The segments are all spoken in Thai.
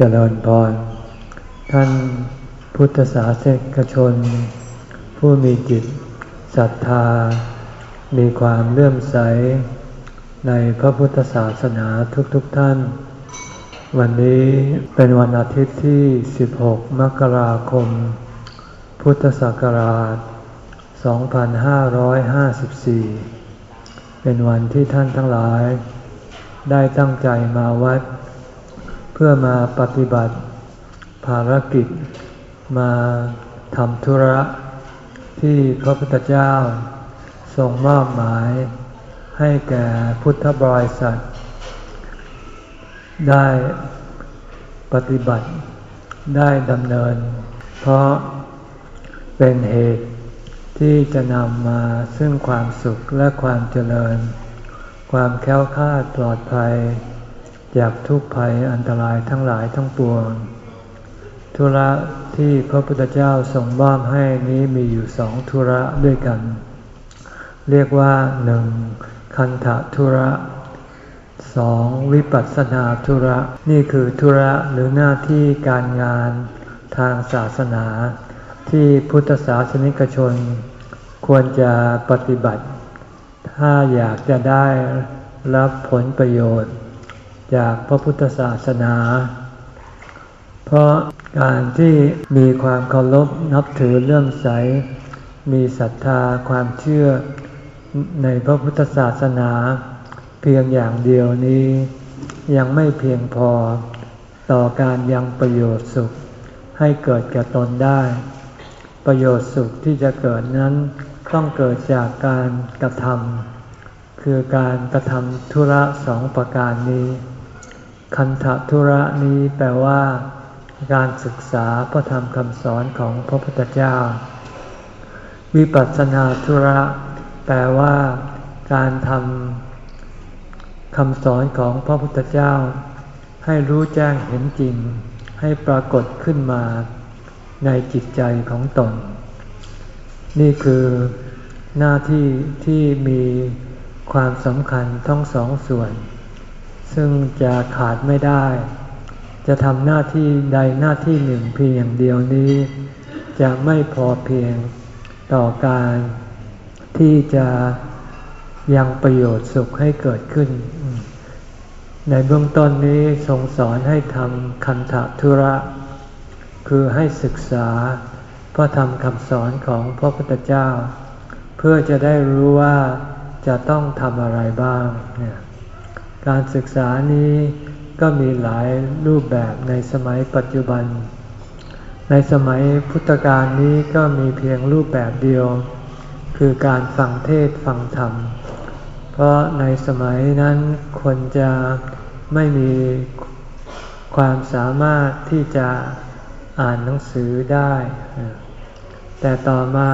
เจริญพร ท่านพุทธศาสนิกชน ผู้มีจิตศรัทธา มีความเลื่อมใส ในพระพุทธศาสนาทุกๆทท่าน วันนี้เป็นวันอาทิตย์ที่ 16 มกราคม พุทธศักราช 2554 เป็นวันที่ท่านทั้งหลาย ได้ตั้งใจมาวัดเพื่อมาปฏิบัติภารกิจมาทำธุระที่พระพุทธเจ้าทรงมอบหมายให้แก่พุทธบริษัท ได้ปฏิบัติได้ดำเนิน เพราะเป็นเหตุที่จะนำมาซึ่งความสุขและความเจริญ ความแค้วคาดปลอดภัย จากทุกภัยอันตรายทั้งหลายทั้งปวง ธุระที่พระพุทธเจ้าทรงมอบให้นี้มีอยู่สองธุระด้วยกัน เรียกว่าหนึ่งคันธธุระสองวิปัสสนาธุระ นี่คือธุระหรือหน้าที่การงานทางศาสนา ที่พุทธศาสนิกชน ควรจะปฏิบัติ ถ้าอยากจะได้รับผลประโยชน์ จากพระพุทธศาสนา เพราะการที่มีความเคารพนับถือเลื่อมใส มีศรัทธาความเชื่อในพระพุทธศาสนา เพียงอย่างเดียวนี้ ยังไม่เพียงพอต่อการยังประโยชน์สุขให้เกิดแก่ตนได้ ประโยชน์สุขที่จะเกิดนั้นต้องเกิดจากการกระทำคือการกระทำธุระสองประการนี้ คันธธุระนี้แปลว่า การศึกษาพระธรรมคำสอนของพระพุทธเจ้า วิปัสสนาธุระ แปลว่า การทำคำสอนของพระพุทธเจ้า ให้รู้แจ้งเห็นจริง ให้ปรากฏขึ้นมาในจิตใจของตน นี่คือหน้าที่ที่มีความสำคัญทั้งสองส่วน ซึ่งจะขาดไม่ได้ จะทำหน้าที่ใดหน้าที่หนึ่งเพียงอย่างเดียวนี้ จะไม่พอเพียงต่อการ ที่จะยังประโยชน์สุขให้เกิดขึ้น ในเบื้องต้นนี้ทรงสอนให้ทำคันธทุระ คือให้ศึกษาพระธรรมคำสอนของพระพุทธเจ้า เพื่อจะได้รู้ว่าจะต้องทำอะไรบ้าง การศึกษานี้ก็มีหลายรูปแบบในสมัยปัจจุบัน ในสมัยพุทธกาลนี้ก็มีเพียงรูปแบบเดียว คือการฟังเทศฟังธรรม เพราะในสมัยนั้นคนจะไม่มีความสามารถที่จะอ่านหนังสือได้ แต่ต่อมา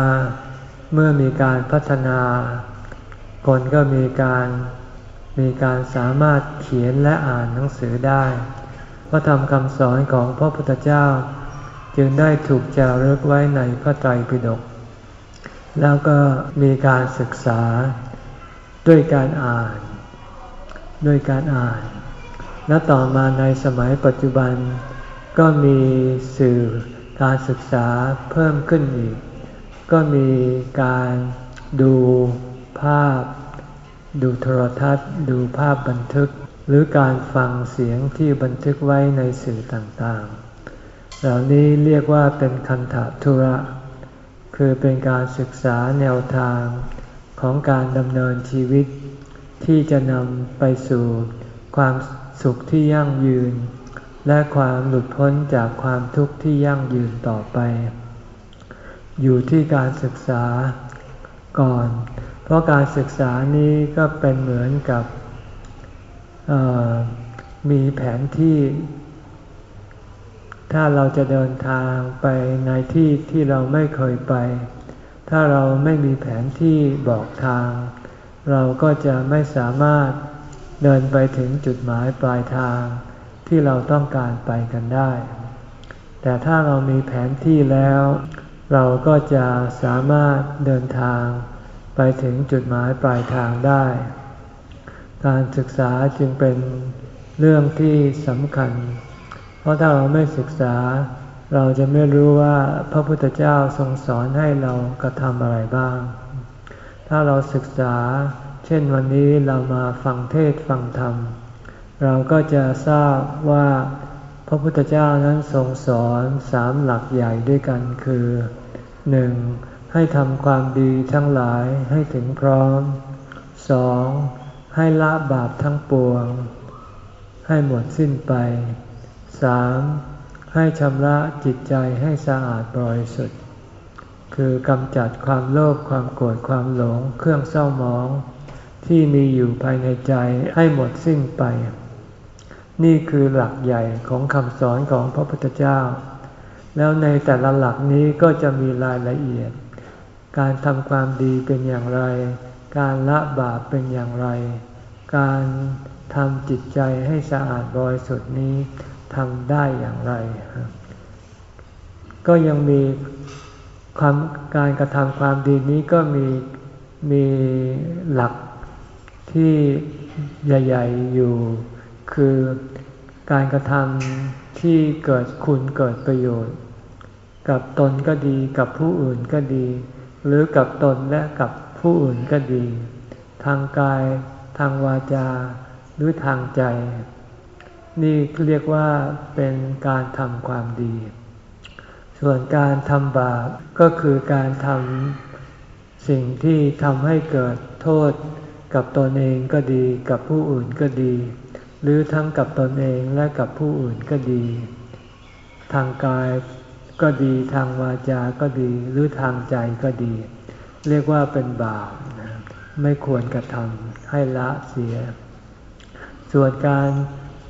เมื่อมีการพัฒนา คนก็มีการ มีการสามารถเขียนและอ่านหนังสือได้ พระธรรมคำสอนของพระพุทธเจ้า จึงได้ถูกจารึกไว้ในพระไตรปิฎก แล้วก็มีการศึกษาด้วยการอ่าน ด้วยการอ่าน และต่อมาในสมัยปัจจุบัน ก็มีสื่อการศึกษาเพิ่มขึ้นอีก ก็มีการดูภาพ ดูโทรทัศน์ ดูภาพบันทึก หรือการฟังเสียงที่บันทึกไว้ในสื่อต่างๆ เหล่านี้เรียกว่าเป็นคันธทุระ คือเป็นการศึกษาแนวทางของการดำเนินชีวิต ที่จะนำไปสู่ความสุขที่ยั่งยืน และความหลุดพ้นจากความทุกข์ที่ยั่งยืนต่อไป อยู่ที่การศึกษาก่อน เพราะการศึกษานี้ก็เป็นเหมือนกับมีแผนที่ ถ้าเราจะเดินทางไปในที่ที่เราไม่เคยไป ถ้าเราไม่มีแผนที่บอกทาง เราก็จะไม่สามารถเดินไปถึงจุดหมายปลายทางที่เราต้องการไปกันได้ แต่ถ้าเรามีแผนที่แล้ว เราก็จะสามารถเดินทาง ไปถึงจุดหมายปลายทางได้ การศึกษาจึงเป็นเรื่องที่สำคัญ เพราะถ้าเราไม่ศึกษา เราจะไม่รู้ว่าพระพุทธเจ้าทรงสอนให้เรากระทำอะไรบ้าง ถ้าเราศึกษา เช่นวันนี้เรามาฟังเทศฟังธรรม เราก็จะทราบว่าพระพุทธเจ้านั้นทรงสอนสามหลักใหญ่ด้วยกันคือหนึ่ง ให้ทำความดีทั้งหลายให้ถึงพร้อมสองให้ละบาปทั้งปวง ให้หมดสิ้นไปสามให้ชำระจิตใจให้สะอาดบริสุทธิ์ คือกำจัดความโลภความโกรธความหลงเครื่องเศร้าหมอง ที่มีอยู่ภายในใจให้หมดสิ้นไป นี่คือหลักใหญ่ของคำสอนของพระพุทธเจ้า แล้วในแต่ละหลักนี้ก็จะมีรายละเอียด การทำความดีเป็นอย่างไร การละบาปเป็นอย่างไร การทำจิตใจให้สะอาดบริสุทธิ์นี้ทำได้อย่างไร ก็ยังมีความการกระทำความดีนี้ก็มีมีหลักที่ใหญ่ ๆอยู่ คือการกระทำที่เกิดคุณเกิดประโยชน์ กับตนก็ดีกับผู้อื่นก็ดี หรือกับตนและกับผู้อื่นก็ดี ทางกาย ทางวาจา หรือทางใจ นี่เรียกว่าเป็นการทำความดี ส่วนการทำบาปก็คือการทำสิ่งที่ทำให้เกิดโทษ กับตนเองก็ดี กับผู้อื่นก็ดี หรือทั้งกับตนเองและกับผู้อื่นก็ดี ทางกาย ก็ดีทางวาจาก็ดีหรือทางใจก็ดี เรียกว่าเป็นบาปไม่ควรกระทำให้ละเสีย ส่วนการ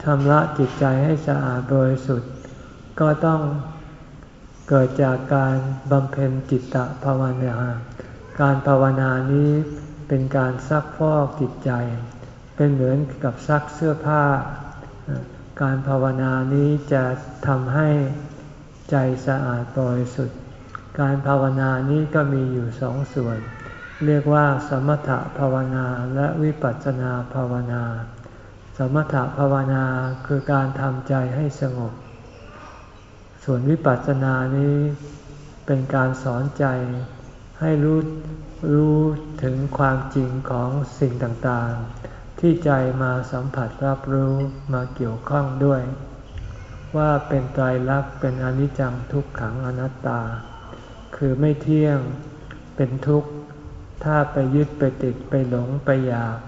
ชำระจิตใจให้สะอาดบริสุทธิ์ ก็ต้องเกิดจากการบำเพ็ญจิตตภาวนาการภาวนานี้เป็นการซักฟอกจิตใจ เป็นเหมือนกับซักเสื้อผ้า การภาวนานี้จะทำให้ ใจสะอาดบริสุทธิ์ การภาวนานี้ก็มีอยู่สองส่วน เรียกว่า สมถภาวนาและวิปัสสนาภาวนา สมถภาวนาคือการทำใจให้สงบ ส่วนวิปัสสนานี้เป็นการสอนใจให้รู้รู้ถึงความจริงของสิ่งต่างๆ ที่ใจมาสัมผัสรับรู้มาเกี่ยวข้องด้วย ว่าเป็นไตรลักษณ์เป็นอนิจจังทุกขังอนัตตา คือไม่เที่ยงเป็นทุกข์ ถ้าไปยึดไปติดไปหลงไปอยาก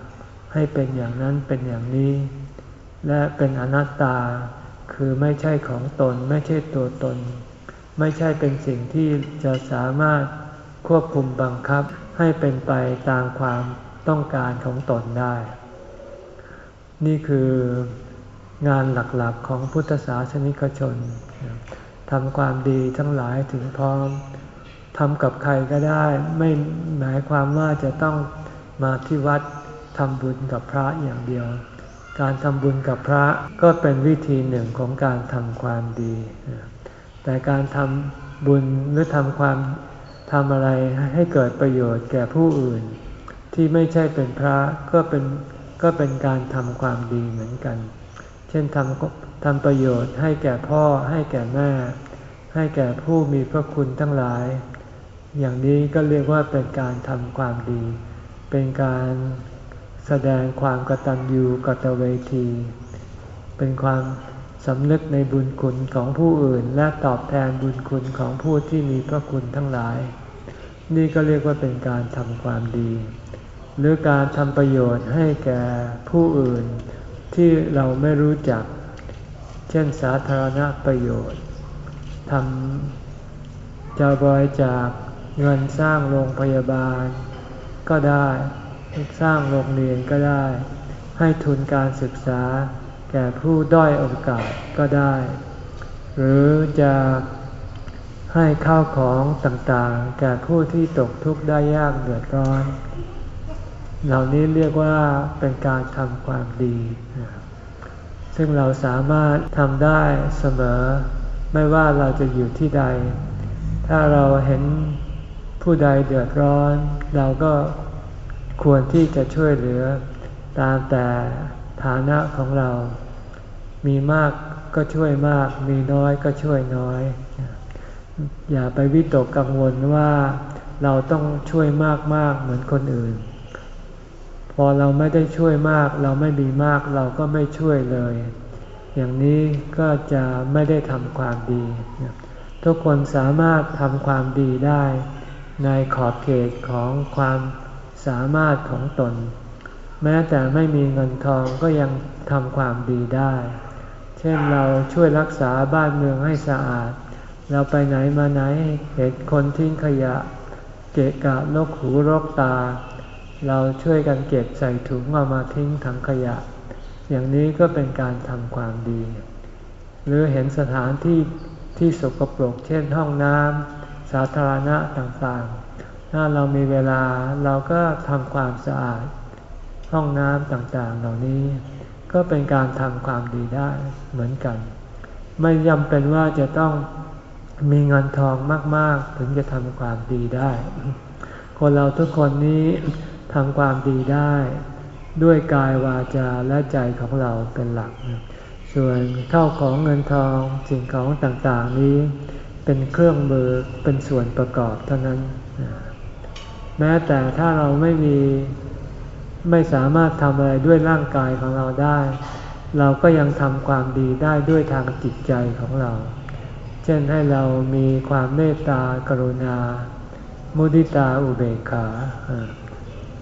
ให้เป็นอย่างนั้นเป็นอย่างนี้ และเป็นอนัตตา คือไม่ใช่ของตนไม่ใช่ตัวตน ไม่ใช่เป็นสิ่งที่จะสามารถควบคุมบังคับให้เป็นไปตามความต้องการของตนได้ นี่คือ งานหลักๆของพุทธศาสนิกชนทำความดีทั้งหลายถึงพร้อมทำกับใครก็ได้ไม่หมายความว่าจะต้องมาที่วัดทำบุญกับพระอย่างเดียว การทำบุญกับพระก็เป็นวิธีหนึ่งของการทำความดี แต่การทำบุญหรือทำความทำอะไรให้เกิดประโยชน์แก่ผู้อื่น ที่ไม่ใช่เป็นพระก็เป็นก็เป็นการทำความดีเหมือนกัน ช่นทำทำประโยชน์ให้แก่พ่อให้แก่แม่ ให้แก่ผู้มีพระคุณทั้งหลาย อย่างนี้ก็เรียกว่าเป็นการทำความดี เป็นการแสดงความกตัญญูกตเวที เป็นความสำนึกในบุญคุณของผู้อื่น และตอบแทนบุญคุณของผู้ที่มีพระคุณทั้งหลาย นี่ก็เรียกว่าเป็นการทำความดี หรือการทำประโยชน์ให้แก่ผู้อื่น ที่เราไม่รู้จัก เช่นสาธารณประโยชน์ทำจะบริจาคเงินสร้างโรงพยาบาล ก็ได้สร้างโรงเรียนก็ได้ ให้ทุนการศึกษา แก่ผู้ด้อยโอกาสก็ได้ หรือจะให้ข้าวของต่างๆ แก่ผู้ที่ตกทุกข์ได้ยากเดือดร้อน เหล่านี้เรียกว่าเป็นการทำความดี ซึ่งเราสามารถทำได้เสมอ ไม่ว่าเราจะอยู่ที่ใด ถ้าเราเห็นผู้ใดเดือดร้อน เราก็ควรที่จะช่วยเหลือ ตามแต่ฐานะของเรา มีมากก็ช่วยมาก มีน้อยก็ช่วยน้อย อย่าไปวิตกกังวลว่าเราต้องช่วยมากมากเหมือนคนอื่น พอเราไม่ได้ช่วยมาก เราไม่มีมากเราก็ไม่ช่วยเลย อย่างนี้ก็จะไม่ได้ทำความดี ทุกคนสามารถทำความดีได้ ในขอบเขตของความสามารถของตน แม้แต่ไม่มีเงินทองก็ยังทำความดีได้ เช่นเราช่วยรักษาบ้านเมืองให้สะอาด เราไปไหนมาไหนเห็นคนทิ้งขยะ เกะกะลกหูรกตา เราช่วยกันเก็บใส่ถุงเอามาทิ้งถังขยะ อย่างนี้ก็เป็นการทำความดี หรือเห็นสถานที่ที่สกปรกเช่นห้องน้ำสาธารณะต่างๆ ถ้าเรามีเวลาเราก็ทำความสะอาด ห้องน้ำต่างๆ เหล่านี้ ก็เป็นการทำความดีได้เหมือนกัน ไม่จำเป็นว่าจะต้องมีเงินทองมาก ๆ ถึงจะทำความดีได้ คนเราทุกคนนี้ ทำความดีได้ ด้วยกายวาจาและใจของเราเป็นหลัก ส่วนเข้าของเงินทองสิ่งของต่างๆนี้ เป็นเครื่องมือเป็นส่วนประกอบเท่านั้น แม้แต่ถ้าเราไม่มีไม่สามารถทำอะไรด้วยร่างกายของเราได้ เราก็ยังทำความดีได้ด้วยทางจิตใจของเรา เช่นให้เรามีความเมตตากรุณา มุดิตาอุเบกขา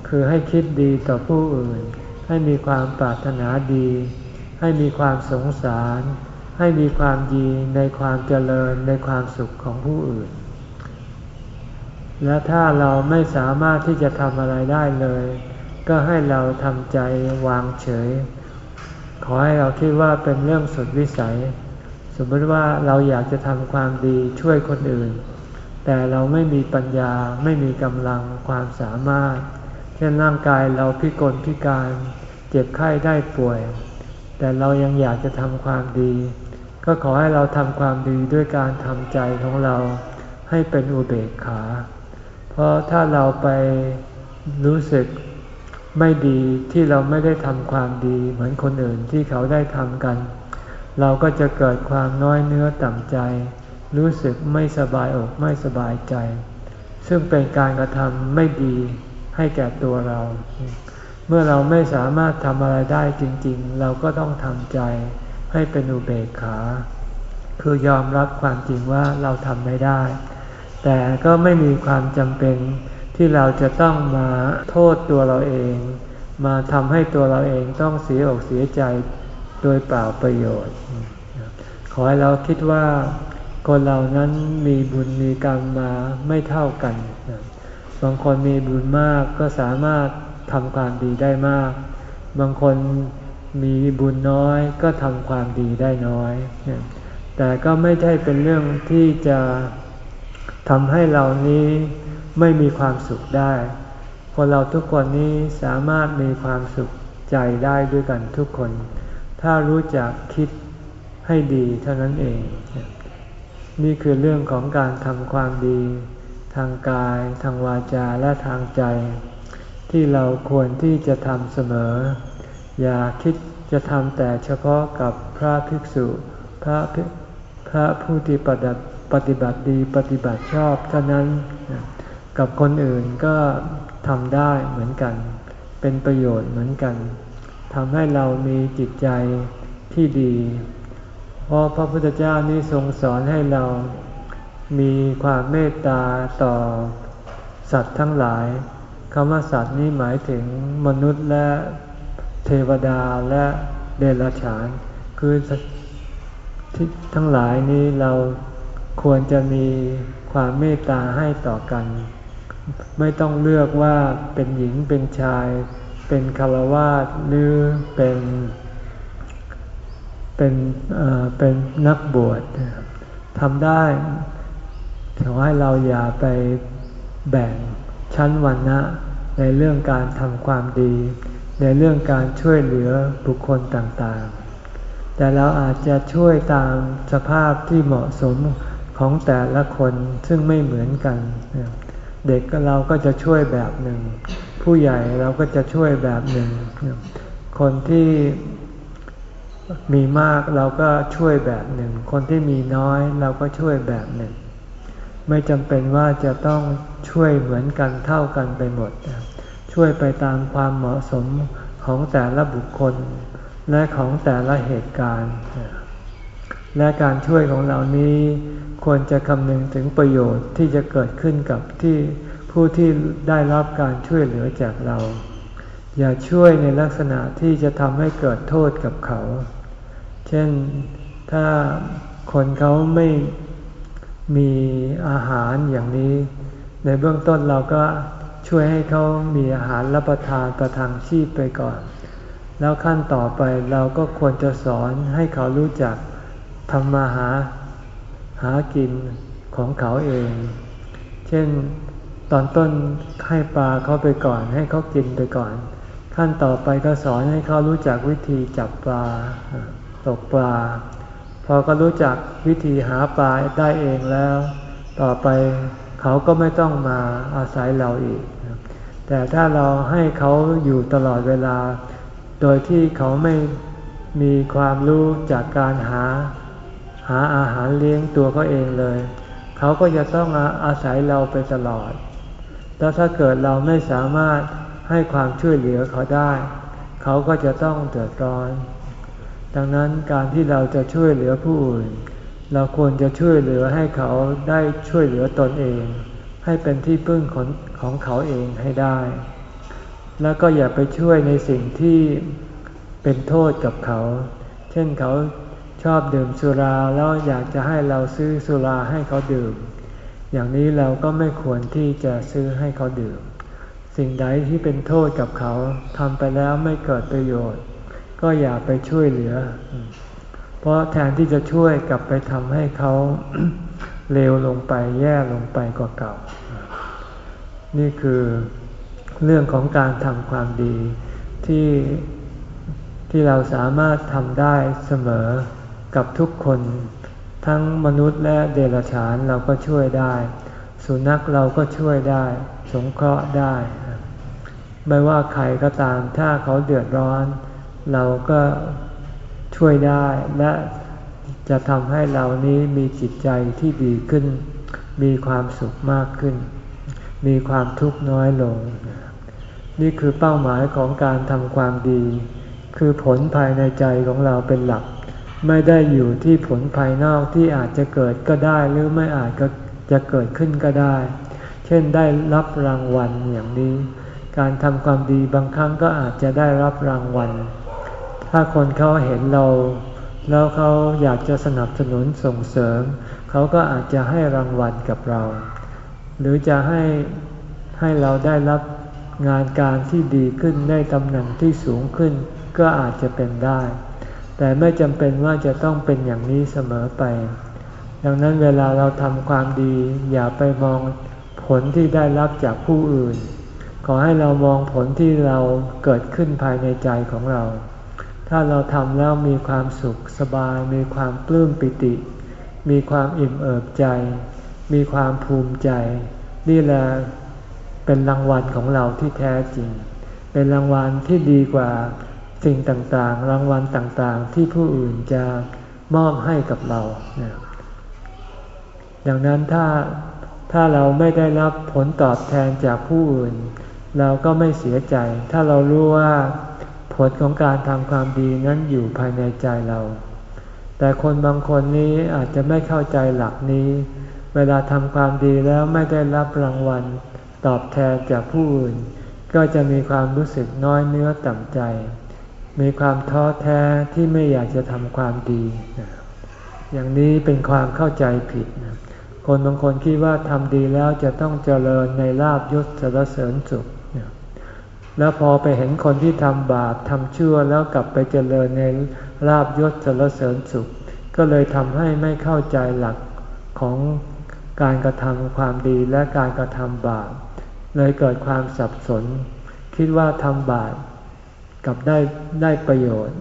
คือให้คิดดีต่อผู้อื่น ให้มีความปรารถนาดี ให้มีความสงสาร ให้มีความดีในความเจริญในความสุขของผู้อื่น และถ้าเราไม่สามารถที่จะทำอะไรได้เลย ก็ให้เราทำใจวางเฉย ขอให้เราคิดว่าเป็นเรื่องสุดวิสัย สมมติว่าเราอยากจะทำความดีช่วยคนอื่น แต่เราไม่มีปัญญาไม่มีกำลังความสามารถ เช่นร่างกายเราพิกลพิการเจ็บไข้ได้ป่วย แต่เรายังอยากจะทำความดี ก็ขอให้เราทำความดีด้วยการทำใจของเราให้เป็นอุเบกขา เพราะถ้าเราไปรู้สึกไม่ดีที่เราไม่ได้ทำความดี เหมือนคนอื่นที่เขาได้ทำกัน เราก็จะเกิดความน้อยเนื้อต่ำใจ รู้สึกไม่สบายอกไม่สบายใจ ซึ่งเป็นการกระทำไม่ดี ให้แก่ตัวเรา เมื่อเราไม่สามารถทำอะไรได้จริง ๆ เราก็ต้องทำใจให้เป็นอุเบกขา คือยอมรับความจริงว่าเราทำไม่ได้ แต่ก็ไม่มีความจำเป็นที่เราจะต้องมาโทษตัวเราเอง มาทำให้ตัวเราเองต้องเสียอกเสียใจโดยเปล่าประโยชน์ ขอให้เราคิดว่าคนเรานั้นมีบุญมีกรรมมาไม่เท่ากัน บางคนมีบุญมากก็สามารถทำความดีได้มาก บางคนมีบุญน้อยก็ทำความดีได้น้อย แต่ก็ไม่ใช่เป็นเรื่องที่จะทำให้เรานี้ไม่มีความสุขได้ คนเราทุกคนนี้สามารถมีความสุขใจได้ด้วยกันทุกคน ถ้ารู้จักคิดให้ดีเท่านั้นเอง นี่คือเรื่องของการทำความดี ทางกาย ทางวาจาและทางใจ ที่เราควรที่จะทำเสมอ อย่าคิดจะทำแต่เฉพาะกับพระภิกษุพระพระผู้ที่ปฏิบัติดีปฏิบัติชอบเท่านั้นกับคนอื่นก็ทำได้เหมือนกัน เป็นประโยชน์เหมือนกันทำให้เรามีจิตใจที่ดี เพราะพระพุทธเจ้านี่ทรงสอนให้เรา มีความเมตตาต่อสัตว์ทั้งหลายคำว่าสัตว์นี้หมายถึงมนุษย์และเทวดาและเดรัจฉาน คือที่ทั้งหลายนี้เราควรจะมีความเมตตาให้ต่อกัน ไม่ต้องเลือกว่าเป็นหญิงเป็นชาย เป็นคารวาสหรือเป็นเป็นเป็นนักบวชทำได้ ขอให้เราอย่าไปแบ่งชั้นวันนะในเรื่องการทำความดี ในเรื่องการช่วยเหลือบุคคลต่างๆ แต่เราอาจจะช่วยตามสภาพที่เหมาะสมของแต่ละคนซึ่งไม่เหมือนกัน เด็กเราก็จะช่วยแบบหนึ่ง ผู้ใหญ่เราก็จะช่วยแบบหนึ่ง คนที่มีมากเราก็ช่วยแบบหนึ่ง คนที่มีน้อยเราก็ช่วยแบบหนึ่ง ไม่จำเป็นว่าจะต้องช่วยเหมือนกันเท่ากันไปหมด ช่วยไปตามความเหมาะสมของแต่ละบุคคล และของแต่ละเหตุการณ์ และการช่วยของเรานี้ควรจะคำนึงถึงประโยชน์ที่จะเกิดขึ้นกับที่ผู้ที่ได้รับการช่วยเหลือจากเรา อย่าช่วยในลักษณะที่จะทำให้เกิดโทษกับเขา เช่นถ้าคนเขาไม่ มีอาหารอย่างนี้ ในเบื้องต้นเราก็ช่วยให้เขามีอาหารรับประทานประทังชีพไปก่อน แล้วขั้นต่อไปเราก็ควรจะสอนให้เขารู้จักทำมาหาหากินของเขาเอง เช่นตอนต้นให้ปลาเขาไปก่อน ให้เขากินไปก่อน ขั้นต่อไปก็สอนให้เขารู้จักวิธีจับปลา ตกปลา พอก็รู้จักวิธีหาปลาได้เองแล้ว ต่อไปเขาก็ไม่ต้องมาอาศัยเราอีก แต่ถ้าเราให้เขาอยู่ตลอดเวลา โดยที่เขาไม่มีความรู้จากการหา หาอาหารเลี้ยงตัวเขาเองเลย เขาก็จะต้องอาศัยเราไปตลอด แล้วถ้าเกิดเราไม่สามารถให้ความช่วยเหลือเขาได้ เขาก็จะต้องเดือดร้อน ดังนั้นการที่เราจะช่วยเหลือผู้อื่น เราควรจะช่วยเหลือให้เขาได้ช่วยเหลือตนเอง ให้เป็นที่พึ่งของของเขาเองให้ได้ แล้วก็อย่าไปช่วยในสิ่งที่เป็นโทษกับเขา เช่นเขาชอบดื่มสุราแล้วอยากจะให้เราซื้อสุราให้เขาดื่ม อย่างนี้เราก็ไม่ควรที่จะซื้อให้เขาดื่ม สิ่งใดที่เป็นโทษกับเขาทำไปแล้วไม่เกิดประโยชน์ ก็อย่าไปช่วยเหลือ เพราะแทนที่จะช่วยกลับไปทำให้เขาเลวลงไปแย่ลงไปกว่าเก่า นี่คือเรื่องของการทำความดีที่ที่เราสามารถทำได้เสมอกับทุกคน ทั้งมนุษย์และเดรัจฉานเราก็ช่วยได้ สุนัขเราก็ช่วยได้ สงเคราะห์ได้ ไม่ว่าใครก็ตามถ้าเขาเดือดร้อน เราก็ช่วยได้และจะทำให้เรานี้มีจิตใจที่ดีขึ้น มีความสุขมากขึ้น มีความทุกข์น้อยลง นี่คือเป้าหมายของการทำความดี คือผลภายในใจของเราเป็นหลัก ไม่ได้อยู่ที่ผลภายนอกที่อาจจะเกิดก็ได้หรือไม่อาจก็จะเกิดขึ้นก็ได้ เช่นได้รับรางวัลอย่างนี้ การทำความดีบางครั้งก็อาจจะได้รับรางวัล ถ้าคนเขาเห็นเรา แล้วเขาอยากจะสนับสนุนส่งเสริม เขาก็อาจจะให้รางวัลกับเรา หรือจะให้ให้เราได้รับงานการที่ดีขึ้นได้ตำแหน่งที่สูงขึ้นก็อาจจะเป็นได้ แต่ไม่จำเป็นว่าจะต้องเป็นอย่างนี้เสมอไป ดังนั้นเวลาเราทำความดี อย่าไปมองผลที่ได้รับจากผู้อื่น ขอให้เรามองผลที่เราเกิดขึ้นภายในใจของเรา ถ้าเราทำแล้วมีความสุขสบาย มีความปลื้มปิติ มีความอิ่มเอิบใจ มีความภูมิใจ นี่แหละเป็นรางวัลของเราที่แท้จริง เป็นรางวัลที่ดีกว่าสิ่งต่างๆ รางวัลต่างๆ ที่ผู้อื่นจะมอบให้กับเรา ดังนั้นถ้าถ้าเราไม่ได้รับผลตอบแทนจากผู้อื่น เราก็ไม่เสียใจ ถ้าเรารู้ว่า ผลของการทำความดีนั้นอยู่ภายในใจเรา แต่คนบางคนนี้อาจจะไม่เข้าใจหลักนี้ เวลาทำความดีแล้วไม่ได้รับรางวัล ตอบแทนจากผู้อื่น ก็จะมีความรู้สึกน้อยเนื้อต่ำใจ มีความท้อแท้ที่ไม่อยากจะทำความดี อย่างนี้เป็นความเข้าใจผิด คนบางคนคิดว่าทำดีแล้วจะต้องเจริญในลาบยศสรเสริญสุข แล้วพอไปเห็นคนที่ทำบาปทำชั่วแล้วกลับไปเจริญในลาบยศสรเสริญสุข ก็เลยทำให้ไม่เข้าใจหลักของการกระทำความดีและการกระทำบาป เลยเกิดความสับสน คิดว่าทำบาปกับได้ได้ประโยชน์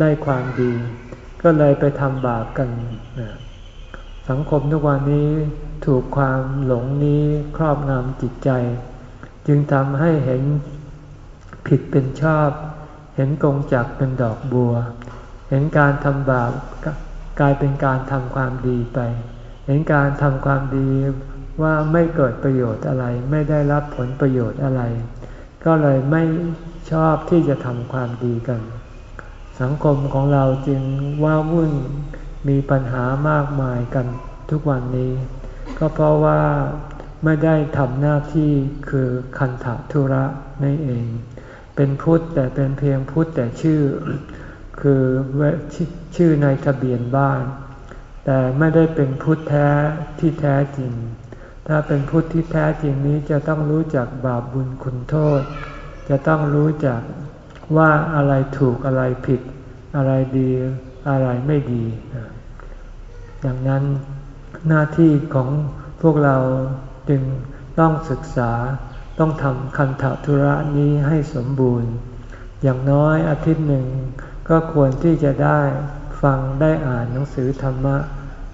ได้ความดี ก็เลยไปทำบาปกันสังคมทุกวันนี้ถูกความหลงนี้ครอบงำจิตใจ จึงทำให้เห็น ผิดเป็นชอบ เห็นกงจักเป็นดอกบัว เห็นการทำบาปกลายเป็นการทำความดีไป เห็นการทำความดีว่าไม่เกิดประโยชน์อะไร ไม่ได้รับผลประโยชน์อะไร ก็เลยไม่ชอบที่จะทำความดีกัน สังคมของเราจึงว่าวุ่นมีปัญหามากมายกันทุกวันนี้ ก็เพราะว่าไม่ได้ทำหน้าที่คือคันธุระนั่นเอง เป็นพุทธแต่เป็นเพียงพุทธแต่ชื่อ คือชื่อในทะเบียนบ้าน แต่ไม่ได้เป็นพุทธแท้ที่แท้จริง ถ้าเป็นพุทธที่แท้จริงนี้จะต้องรู้จักบาปบุญคุณโทษ จะต้องรู้จักว่าอะไรถูกอะไรผิด อะไรดีอะไรไม่ดีดังนั้นหน้าที่ของพวกเราจึงต้องศึกษา ต้องทำคันธทุระนี้ให้สมบูรณ์ อย่างน้อยอาทิตย์หนึ่งก็ควรที่จะได้ฟังได้อ่านหนังสือธรรมะ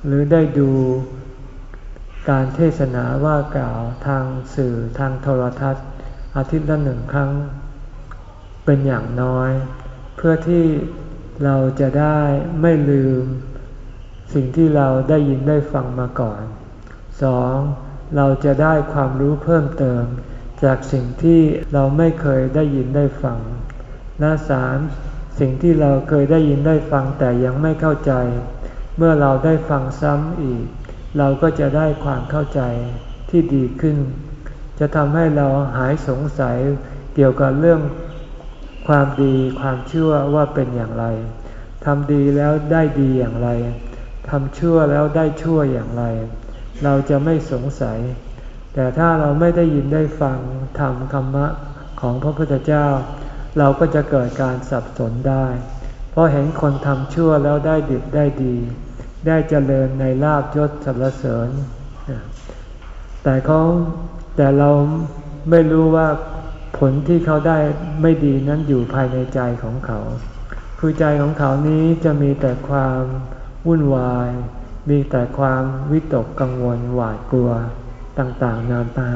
หรือได้ดูการเทศนาว่ากล่าวทางสื่อทางโทรทัศน์ อาทิตย์ละหนึ่งครั้ง เป็นอย่างน้อย เพื่อที่เราจะได้ไม่ลืม สิ่งที่เราได้ยินได้ฟังมาก่อนสองเราจะได้ความรู้เพิ่มเติม จากสิ่งที่เราไม่เคยได้ยินได้ฟังและสามสิ่งที่เราเคยได้ยินได้ฟังแต่ยังไม่เข้าใจ เมื่อเราได้ฟังซ้ำอีก เราก็จะได้ความเข้าใจที่ดีขึ้น จะทำให้เราหายสงสัยเกี่ยวกับเรื่องความดีความชั่วว่าเป็นอย่างไรทำดีแล้วได้ดีอย่างไรทำชั่วแล้วได้ชั่วอย่างไร เราจะไม่สงสัย แต่ถ้าเราไม่ได้ยินได้ฟังธรรมคำมะของพระพุทธเจ้า เราก็จะเกิดการสับสนได้ เพราะเห็นคนทำชั่วแล้วได้ดิบได้ดี ได้เจริญในลาบยศสรรเสริญ แต่เขาแต่เราไม่รู้ว่าผลที่เขาได้ไม่ดีนั้นอยู่ภายในใจของเขา คือใจของเขานี้จะมีแต่ความวุ่นวาย มีแต่ความวิตกกังวลหวาดกลัว ต่างๆ นานา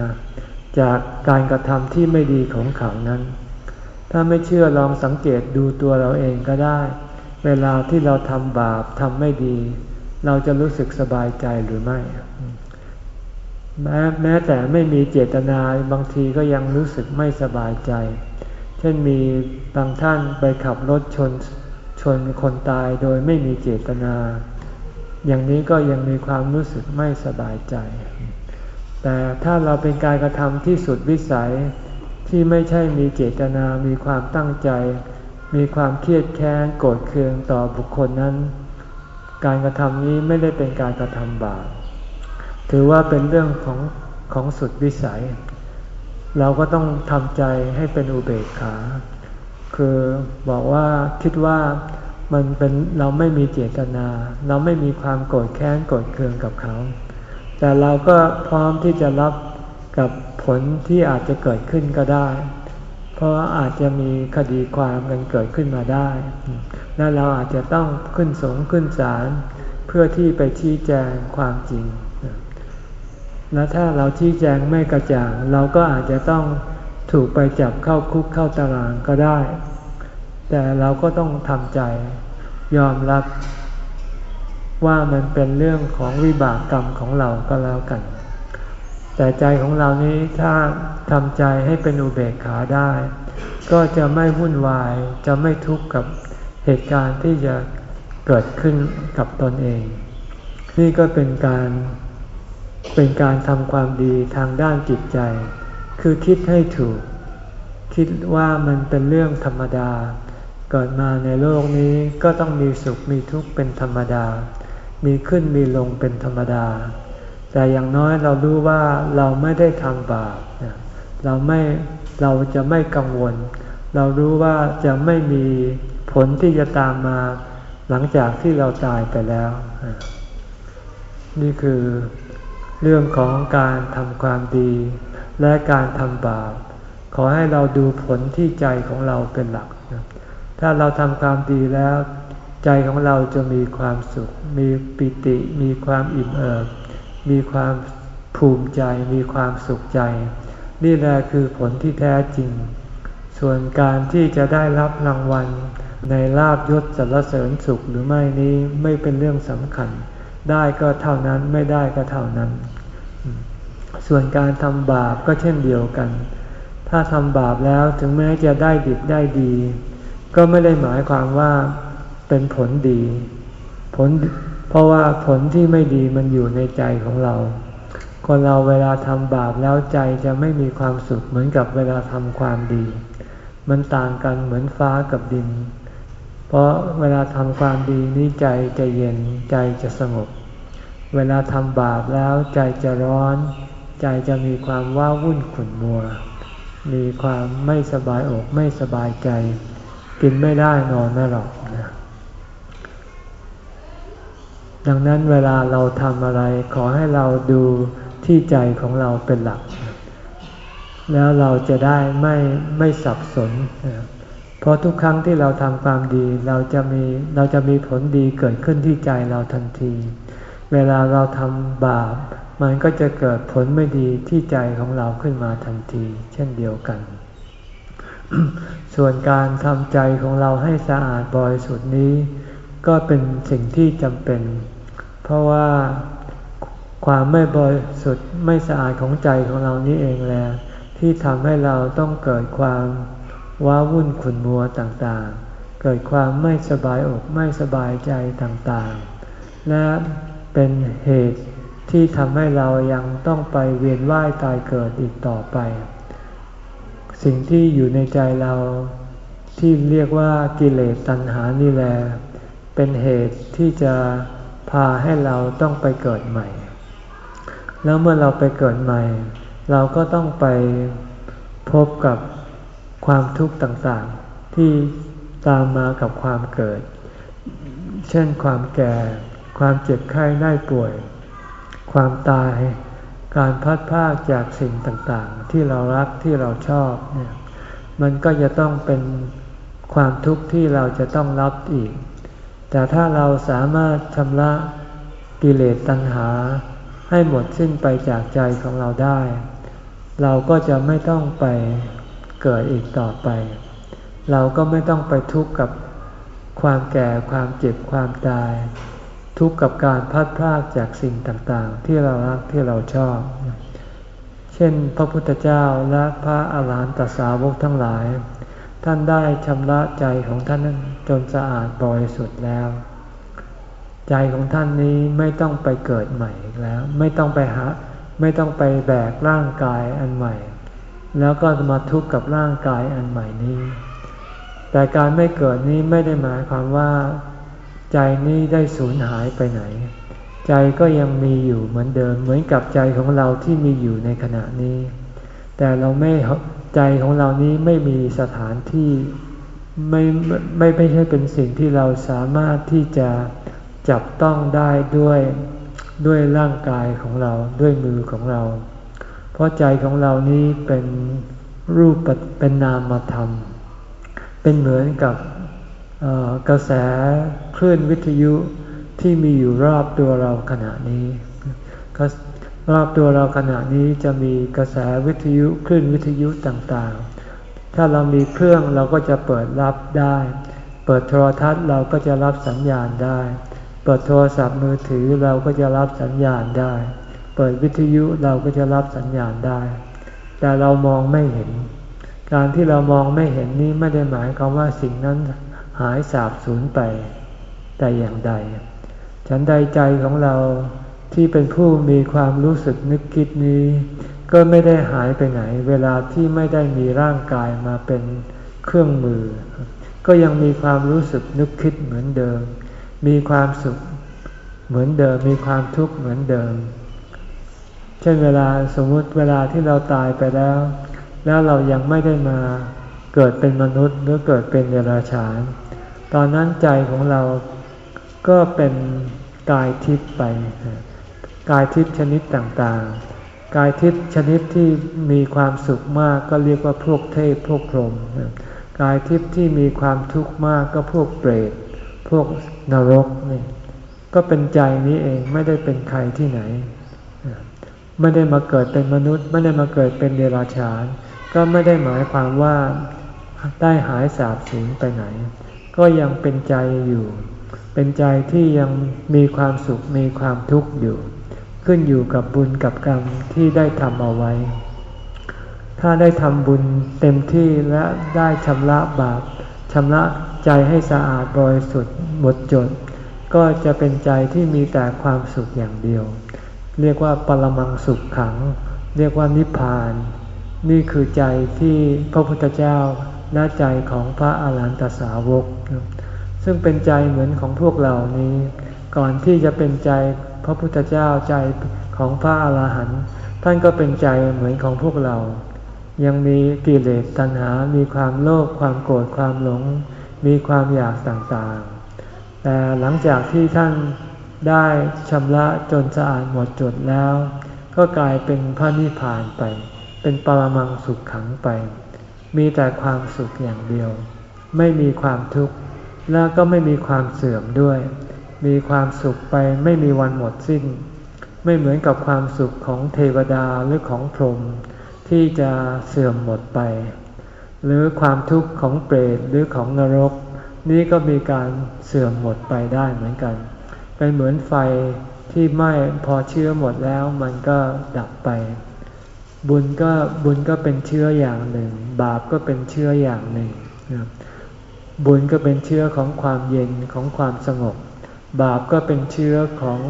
จากการกระทำที่ไม่ดีของเขานั้น ถ้าไม่เชื่อลองสังเกตดูตัวเราเองก็ได้ เวลาที่เราทำบาปทำไม่ดี เราจะรู้สึกสบายใจหรือไม่ แม้แม้แต่ไม่มีเจตนาบางทีก็ยังรู้สึกไม่สบายใจ เช่นมีบางท่านไปขับรถชนชนคนตายโดยไม่มีเจตนา อย่างนี้ก็ยังมีความรู้สึกไม่สบายใจ แต่ถ้าเราเป็นการกระทำที่สุดวิสัยที่ไม่ใช่มีเจตนา มีความตั้งใจ มีความเครียดแค้นโกรธเคืองต่อบุคคลนั้น การกระทำนี้ไม่ได้เป็นการกระทำบาปถือว่าเป็นเรื่องของของสุดวิสัย เราก็ต้องทำใจให้เป็นอุเบกขา คือบอกว่าคิดว่ามันเป็นเราไม่มีเจตนา เราไม่มีความโกรธแค้นโกรธเคืองกับเขา แต่เราก็พร้อมที่จะรับกับผลที่อาจจะเกิดขึ้นก็ได้ เพราะอาจจะมีคดีความกันเกิดขึ้นมาได้ และเราอาจจะต้องขึ้นสงขึ้นศาลเพื่อที่ไปชี้แจงความจริง และถ้าเราชี้แจงไม่กระจ่าง เราก็อาจจะต้องถูกไปจับเข้าคุกเข้าตารางก็ได้ แต่เราก็ต้องทำใจยอมรับ ว่ามันเป็นเรื่องของวิบากกรรมของเราก็แล้วกัน แต่ใจของเรานี้ถ้าทำใจให้เป็นอุเบกขาได้ ก็จะไม่วุ่นวายจะไม่ทุกข์กับเหตุการณ์ที่จะเกิดขึ้นกับตนเอง นี่ก็เป็นการเป็นการทำความดีทางด้านจิตใจ คือคิดให้ถูก คิดว่ามันเป็นเรื่องธรรมดา เกิดมาในโลกนี้ก็ต้องมีสุขมีทุกข์เป็นธรรมดา มีขึ้นมีลงเป็นธรรมดา แต่อย่างน้อยเรารู้ว่าเราไม่ได้ทำบาปเราไม่เราจะไม่กังวล เรารู้ว่าจะไม่มีผลที่จะตามมาหลังจากที่เราตายไปแล้ว นี่คือเรื่องของการทำความดี และการทำบาป ขอให้เราดูผลที่ใจของเราเป็นหลัก ถ้าเราทำความดีแล้ว ใจของเราจะมีความสุข มีปิติ มีความอิ่มเอิบ มีความภูมิใจ มีความสุขใจ นี่แหละคือผลที่แท้จริง ส่วนการที่จะได้รับรางวัล ในลาบยศสรรเสริญสุขหรือไม่นี้ไม่เป็นเรื่องสำคัญ ได้ก็เท่านั้นไม่ได้ก็เท่านั้น ส่วนการทำบาปก็เช่นเดียวกัน ถ้าทำบาปแล้วถึงแม้จะได้ดิบได้ดี ก็ไม่ได้หมายความว่า เป็นผลดี ผลเพราะว่าผลที่ไม่ดีมันอยู่ในใจของเรา คนเราเวลาทำบาปแล้วใจจะไม่มีความสุขเหมือนกับเวลาทำความดี มันต่างกันเหมือนฟ้ากับดิน เพราะเวลาทำความดีนี้ใจจะเย็นใจจะสงบ เวลาทำบาปแล้วใจจะร้อน ใจจะมีความว้าวุ่นขุ่นมัว มีความไม่สบายอกไม่สบายใจ กินไม่ได้นอนไม่หลับนะ ดังนั้นเวลาเราทำอะไรขอให้เราดูที่ใจของเราเป็นหลัก แล้วเราจะได้ไม่ไม่สับสน เพราะทุกครั้งที่เราทำความดีเราจะมีเราจะมีผลดีเกิดขึ้นที่ใจเราทันที เวลาเราทำบาป มันก็จะเกิดผลไม่ดีที่ใจของเราขึ้นมาทันที เช่นเดียวกัน ส่วนการทำใจของเราให้สะอาดบริสุทธิ์นี้ ก็เป็นสิ่งที่จำเป็น เพราะว่าความไม่บริสุทธิ์ไม่สะอาดของใจของเรานี้เองแหละที่ทำให้เราต้องเกิดความว้าวุ่นขุนมัวต่างๆ เกิดความไม่สบายอกไม่สบายใจต่างๆ และเป็นเหตุที่ทำให้เรายังต้องไปเวียนว่ายตายเกิดอีกต่อไป สิ่งที่อยู่ในใจเราที่เรียกว่ากิเลสตัณหานี่แหละเป็นเหตุที่จะ พาให้เราต้องไปเกิดใหม่ แล้วเมื่อเราไปเกิดใหม่ เราก็ต้องไปพบกับความทุกข์ต่างๆ ที่ตามมากับความเกิด เช่นความแก่ ความเจ็บไข้ได้ป่วย ความตาย การพัดพากจากสิ่งต่างๆ ที่เรารักที่เราชอบเนี่ยมันก็จะต้องเป็นความทุกข์ที่เราจะต้องรับอีก แต่ถ้าเราสามารถชำระกิเลสตัณหา ให้หมดสิ้นไปจากใจของเราได้ เราก็จะไม่ต้องไปเกิดอีกต่อไป เราก็ไม่ต้องไปทุกข์กับความแก่ความเจ็บความตาย ทุกข์กับการพัดพลากจากสิ่งต่างๆ ที่เรารักที่เราชอบ เช่น พระพุทธเจ้าและพระอาหารหันตสาวกทั้งหลาย ท่านได้ชำระใจของท่านนั้น จนสะอาดบริสุทธิ์แล้ว ใจของท่านนี้ไม่ต้องไปเกิดใหม่อีกแล้ว ไม่ต้องไปหาไม่ต้องไปแบกร่างกายอันใหม่ แล้วก็มาทุกข์กับร่างกายอันใหม่นี้ แต่การไม่เกิดนี้ไม่ได้หมายความว่า ใจนี้ได้สูญหายไปไหน ใจก็ยังมีอยู่เหมือนเดิมเหมือนกับใจของเราที่มีอยู่ในขณะนี้ แต่เราไม่ใจของเรานี้ไม่มีสถานที่ ไม่ไม่ไม่ใช่เป็นสิ่งที่เราสามารถที่จะจับต้องได้ด้วยด้วยร่างกายของเราด้วยมือของเรา เพราะใจของเรานี้เป็นรูปเป็นนามธรรม เป็นเหมือนกับกระแสคลื่นวิทยุที่มีอยู่รอบตัวเราขณะนี้ รอบตัวเราขณะนี้จะมีกระแสวิทยุคลื่นวิทยุต่างๆ ถ้าเรามีเครื่องเราก็จะเปิดรับได้ เปิดโทรทัศน์เราก็จะรับสัญญาณได้ เปิดโทรศัพท์มือถือเราก็จะรับสัญญาณได้ เปิดวิทยุเราก็จะรับสัญญาณได้ แต่เรามองไม่เห็น การที่เรามองไม่เห็นนี้ไม่ได้หมายความว่าสิ่งนั้นหายสาบสูญไป แต่อย่างใด ฉันใดใจของเราที่เป็นผู้มีความรู้สึกนึกคิดนี้ ก็ไม่ได้หายไปไหน เวลาที่ไม่ได้มีร่างกายมาเป็นเครื่องมือ ก็ยังมีความรู้สึกนึกคิดเหมือนเดิม มีความสุขเหมือนเดิม มีความทุกข์เหมือนเดิม เช่นเวลาสมมุติเวลาที่เราตายไปแล้ว แล้วเรายังไม่ได้มาเกิดเป็นมนุษย์หรือเกิดเป็นเดรัจฉาน ตอนนั้นใจของเราก็เป็นกายทิพย์ไป กายทิพย์ชนิดต่างๆ กายทิพย์ชนิดที่มีความสุขมากก็เรียกว่าพวกเทพพวกพรหมกายทิพย์ที่มีความทุกข์มากก็พวกเปรตพวกนรกนี่ก็เป็นใจนี้เองไม่ได้เป็นใครที่ไหน ไม่ได้มาเกิดเป็นมนุษย์ ไม่ได้มาเกิดเป็นเดรัจฉาน ก็ไม่ได้หมายความว่าได้หายสาบสูญไปไหน ก็ยังเป็นใจอยู่ เป็นใจที่ยังมีความสุขมีความทุกข์อยู่ ขึ้นอยู่กับบุญกับกรรมที่ได้ทำเอาไว้ ถ้าได้ทำบุญเต็มที่และได้ชำระบาปชำระใจให้สะอาดบริสุทธิ์หมดจด ก็จะเป็นใจที่มีแต่ความสุขอย่างเดียว เรียกว่าปรมังสุขขัง เรียกว่านิพพาน นี่คือใจที่พระพุทธเจ้าและใจของพระอาหารหันตสาวก ซึ่งเป็นใจเหมือนของพวกเรานี้ ก่อนที่จะเป็นใจ พระพุทธเจ้าใจของพระอาหารหันต์ท่านก็เป็นใจเหมือนของพวกเรา ยังมีกิเลสตัณหา มีความโลภความโกรธความหลง มีความอยากต่างๆ แต่หลังจากที่ท่านได้ชำระจนสะอาดหมดจดแล้ว ก็กลายเป็นพระนิพพานไป เป็นปรมังสุขขังไป มีแต่ความสุขอย่างเดียว ไม่มีความทุกข์แล้วก็ไม่มีความเสื่อมด้วย มีความสุขไปไม่มีวันหมดสิ้น ไม่เหมือนกับความสุขของเทวดาหรือของพรหมที่จะเสื่อมหมดไป หรือความทุกข์ของเปรตหรือของนรก นี่ก็มีการเสื่อมหมดไปได้เหมือนกัน เป็นเหมือนไฟที่ไหม้พอเชื้อหมดแล้วมันก็ดับไป บุญก็บุญก็เป็นเชื้ออย่างหนึ่ง บาปก็เป็นเชื้ออย่างหนึ่ง บุญก็เป็นเชื้อของความเย็นของความสงบ บาปก็เป็นเชื้อของ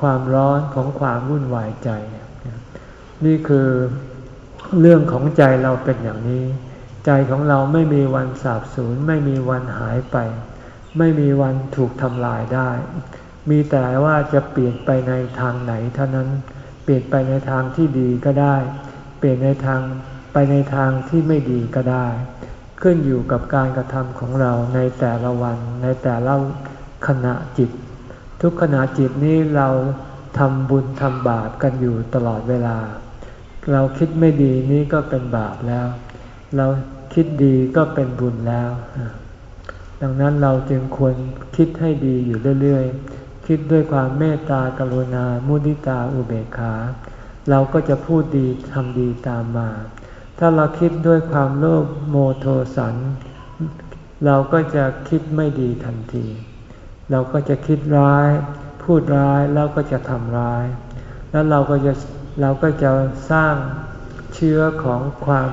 ความร้อนของความวุ่นวายใจ นี่คือเรื่องของใจเราเป็นอย่างนี้ ใจของเราไม่มีวันสาบสูญไม่มีวันหายไป ไม่มีวันถูกทำลายได้ มีแต่ว่าจะเปลี่ยนไปในทางไหนเท่านั้น เปลี่ยนไปในทางที่ดีก็ได้ เปลี่ยนในทางไปในทางที่ไม่ดีก็ได้ ขึ้นอยู่กับการกระทำของเราในแต่ละวันในแต่ละ ขณะจิต ทุกขณะจิตนี้เราทำบุญทำบาปกันอยู่ตลอดเวลา เราคิดไม่ดีนี้ก็เป็นบาปแล้ว เราคิดดีก็เป็นบุญแล้ว ดังนั้นเราจึงควรคิดให้ดีอยู่เรื่อยๆ คิดด้วยความเมตตากรุณา มุทิตาอุเบกขา เราก็จะพูดดีทำดีตามมา ถ้าเราคิดด้วยความโลภโมโทสัน เราก็จะคิดไม่ดีทันที เราก็จะคิดร้าย พูดร้ายแล้วก็จะทำร้าย แล้วเราก็จะเราก็จะสร้างเชื้อของความ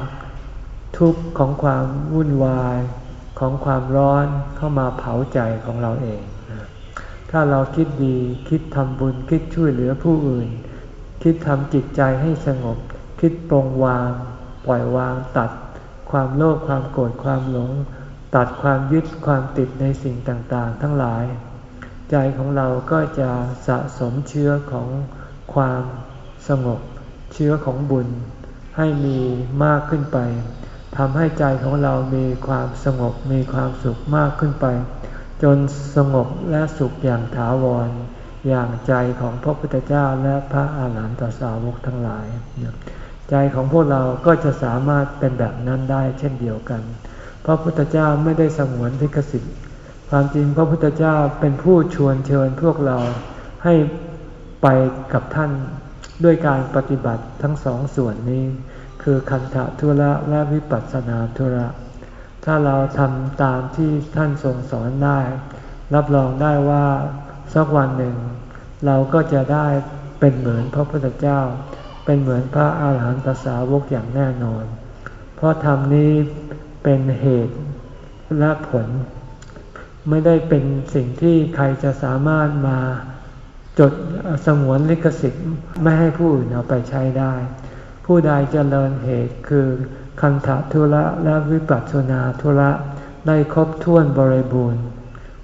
ทุกข์ของความวุ่นวายของความร้อนเข้ามาเผาใจของเราเอง ถ้าเราคิดดีคิดทำบุญคิดช่วยเหลือผู้อื่น คิดทำจิตใจให้สงบ คิดปรงวาง ปล่อยวางตัด ความโลภความโกรธความหลง ตัดความยึดความติดในสิ่งต่างๆ ทั้งหลาย ใจของเราก็จะสะสมเชื้อของความสงบ เชื้อของบุญ ให้มีมากขึ้นไปทำให้ใจของเรามีความสงบมีความสุขมากขึ้นไป จนสงบและสุขอย่างถาวร อย่างใจของพระพุทธเจ้าและพระอาหารหันตสาวกทั้งหลาย ใจของพวกเราก็จะสามารถเป็นแบบนั้นได้เช่นเดียวกัน พระพุทธเจ้าไม่ได้สงวนทิกสิทธิ์ ความจริงพระพุทธเจ้าเป็นผู้ชวนเชิญพวกเราให้ไปกับท่านด้วยการปฏิบัติทั้งสองส่วนนี้ คือคันธทุระและวิปัสสนาทุระ ถ้าเราทำตามที่ท่านทรงสอนได้ รับรองได้ว่าสักวันหนึ่ง เราก็จะได้เป็นเหมือนพระพุทธเจ้า เป็นเหมือนพระอาหารหันตสาวกอย่างแน่นอน เพราะธรรมนี้ เป็นเหตุและผล ไม่ได้เป็นสิ่งที่ใครจะสามารถมาจดสงวนลิขสิทธิ์ไม่ให้ผู้อื่นเอาไปใช้ได้ ผู้ใดเจริญเหตุคือคันธทุระและวิปัสสนาทุระได้ครบถ้วนบริบูรณ์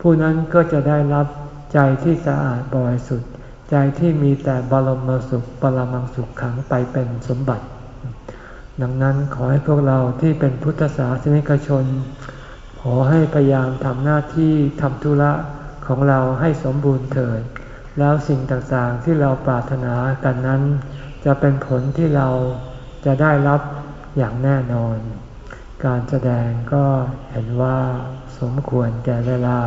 ผู้นั้นก็จะได้รับใจที่สะอาดบริสุทธิ์ ใจที่มีแต่บรมสุขปรมังสุขขังไปเป็นสมบัติ ดังนั้นขอให้พวกเราที่เป็นพุทธศาสนิกชน ขอให้พยายามทำหน้าที่ทำธุระของเราให้สมบูรณ์เถิด แล้วสิ่งต่างๆที่เราปรารถนากันนั้น จะเป็นผลที่เราจะได้รับอย่างแน่นอน การแสดงก็เห็นว่าสมควรแก่เวลา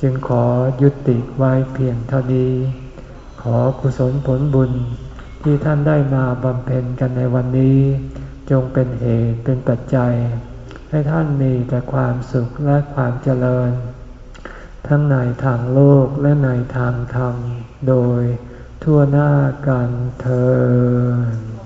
จึงขอยุติไว้เพียงเท่านี้ ขอกุศลผลบุญ ที่ท่านได้มาบำเพ็ญกันในวันนี้ จงเป็นเหตุเป็นปัจจัย ให้ท่านมีแต่ความสุขและความเจริญ ทั้งในทางโลกและในทางธรรม โดยทั่วหน้ากันเธอ